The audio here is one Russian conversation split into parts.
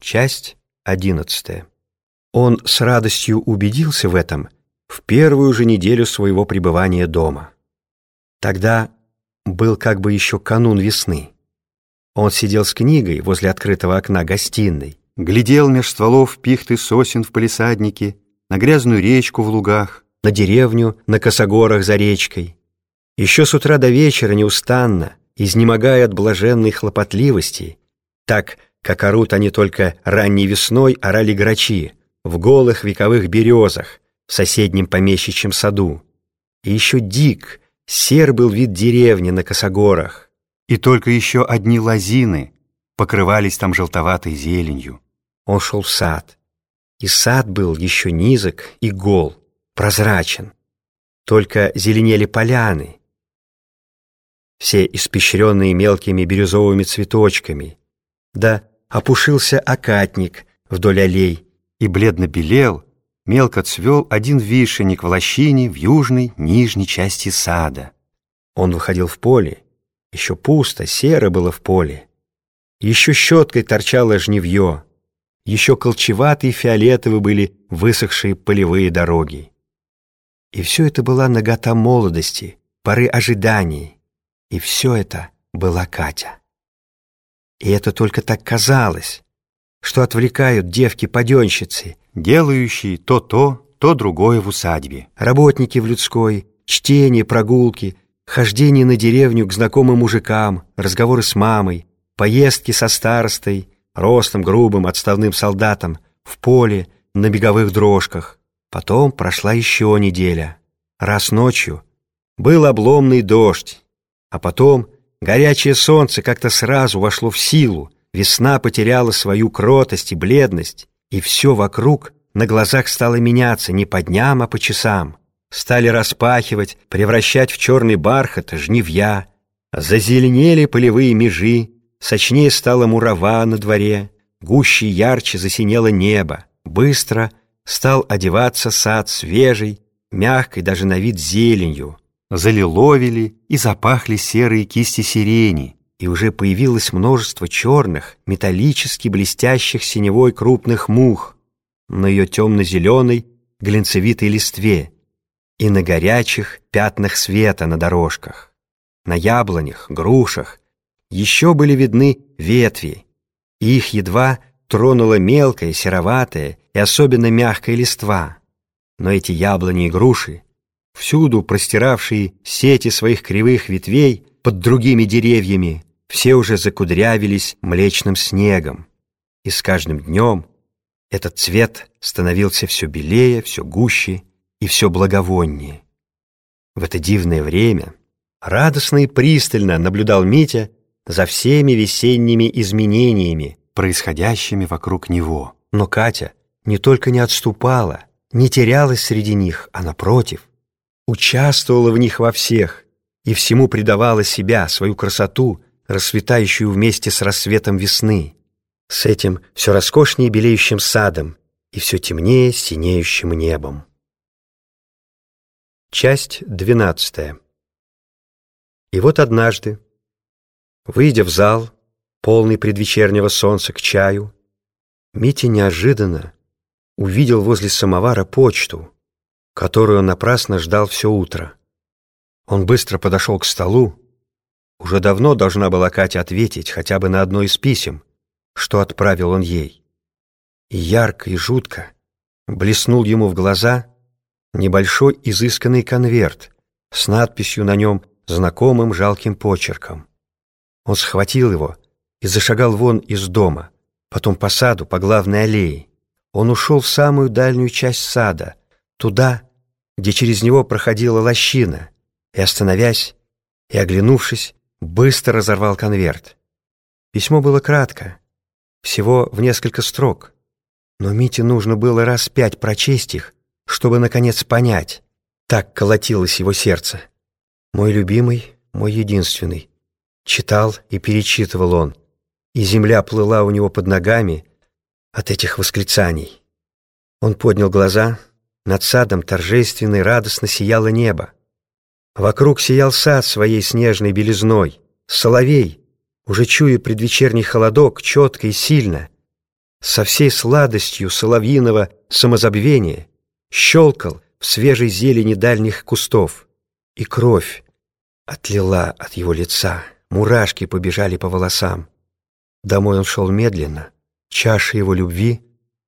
Часть одиннадцатая. Он с радостью убедился в этом в первую же неделю своего пребывания дома. Тогда был как бы еще канун весны. Он сидел с книгой возле открытого окна гостиной, глядел меж стволов пихты сосен в палисаднике, на грязную речку в лугах, на деревню на косогорах за речкой. Еще с утра до вечера неустанно, изнемогая от блаженной хлопотливости, так как орут они только ранней весной, орали грачи в голых вековых березах в соседнем помещичьем саду. И еще дик, сер был вид деревни на косогорах, и только еще одни лозины покрывались там желтоватой зеленью. Он шел в сад, и сад был еще низок и гол, прозрачен. Только зеленели поляны, все испещренные мелкими бирюзовыми цветочками, да опушился окатник вдоль аллей и бледно белел, мелко цвел один вишенник в лощине в южной нижней части сада. Он выходил в поле, еще пусто, серо было в поле. Еще щеткой торчало жневье, еще колчеватые фиолетовые были высохшие полевые дороги. И все это была нагота молодости, поры ожиданий, и все это была Катя. И это только так казалось, что отвлекают девки-паденщицы, делающие то то, то другое в усадьбе. Работники в людской, чтение, прогулки, хождение на деревню к знакомым мужикам, разговоры с мамой, поездки со старостой, ростом грубым отставным солдатом, в поле, на беговых дрожках. Потом прошла еще неделя. Раз ночью был обломный дождь, а потом Горячее солнце как-то сразу вошло в силу, весна потеряла свою кротость и бледность, и все вокруг на глазах стало меняться не по дням, а по часам. Стали распахивать, превращать в черный бархат жнивья, зазеленели полевые межи, сочнее стала мурава на дворе, гуще и ярче засинело небо, быстро стал одеваться сад свежий, мягкой даже на вид зеленью, залиловили и запахли серые кисти сирени, и уже появилось множество черных, металлически блестящих синевой крупных мух на ее темно-зеленой глинцевитой листве и на горячих пятнах света на дорожках. На яблонях, грушах еще были видны ветви, и их едва тронула мелкая, сероватая и особенно мягкая листва. Но эти яблони и груши всюду простиравшие сети своих кривых ветвей под другими деревьями, все уже закудрявились млечным снегом. И с каждым днем этот цвет становился все белее, все гуще и все благовоннее. В это дивное время радостно и пристально наблюдал Митя за всеми весенними изменениями, происходящими вокруг него. Но Катя не только не отступала, не терялась среди них, а напротив, участвовала в них во всех и всему придавала себя, свою красоту, расцветающую вместе с рассветом весны, с этим все роскошнее белеющим садом и все темнее синеющим небом. Часть двенадцатая. И вот однажды, выйдя в зал, полный предвечернего солнца к чаю, Митя неожиданно увидел возле самовара почту, которую напрасно ждал все утро. Он быстро подошел к столу. Уже давно должна была Катя ответить хотя бы на одно из писем, что отправил он ей. И ярко и жутко блеснул ему в глаза небольшой изысканный конверт с надписью на нем знакомым жалким почерком. Он схватил его и зашагал вон из дома, потом по саду, по главной аллее. Он ушел в самую дальнюю часть сада, туда, где через него проходила лощина, и, остановясь и оглянувшись, быстро разорвал конверт. Письмо было кратко, всего в несколько строк, но Мите нужно было раз пять прочесть их, чтобы, наконец, понять, так колотилось его сердце. «Мой любимый, мой единственный», читал и перечитывал он, и земля плыла у него под ногами от этих восклицаний. Он поднял глаза — над садом торжественно и радостно сияло небо. Вокруг сиял сад своей снежной белизной. Соловей, уже чуя предвечерний холодок, четко и сильно, со всей сладостью соловьиного самозабвения щелкал в свежей зелени дальних кустов, и кровь отлила от его лица, мурашки побежали по волосам. Домой он шел медленно, чаша его любви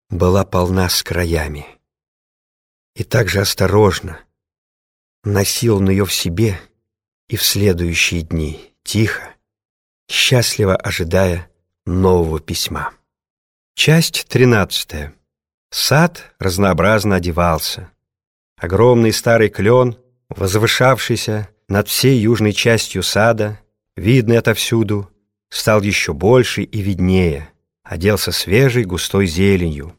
была полна с краями. И так же осторожно носил он ее в себе и в следующие дни, тихо, счастливо ожидая нового письма. Часть тринадцатая. Сад разнообразно одевался. Огромный старый клен, возвышавшийся над всей южной частью сада, видный отовсюду, стал еще больше и виднее, оделся свежей густой зеленью.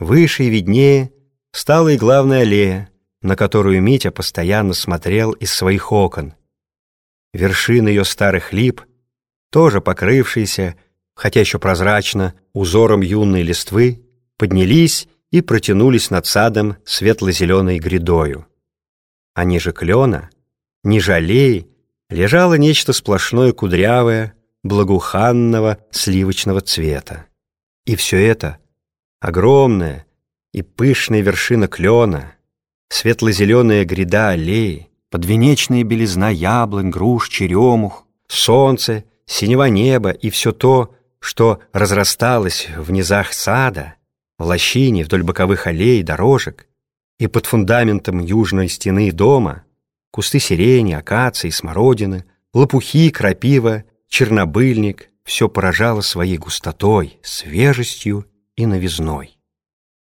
Выше и виднее стала и главная аллея, на которую Митя постоянно смотрел из своих окон. Вершины ее старых лип, тоже покрывшиеся, хотя еще прозрачно, узором юной листвы, поднялись и протянулись над садом светло-зеленой грядою. А ниже клена, ниже аллеи, лежало нечто сплошное кудрявое, благоуханного сливочного цвета. И все это, огромная и пышная вершина клена, светло-зеленая гряда аллеи, подвенечная белизна яблонь, груш, черемух, солнце, синего неба и все то, что разрасталось в низах сада, в лощине вдоль боковых аллей, дорожек, и под фундаментом южной стены дома кусты сирени, акации, смородины, лопухи, крапива, чернобыльник — все поражало своей густотой, свежестью и новизной.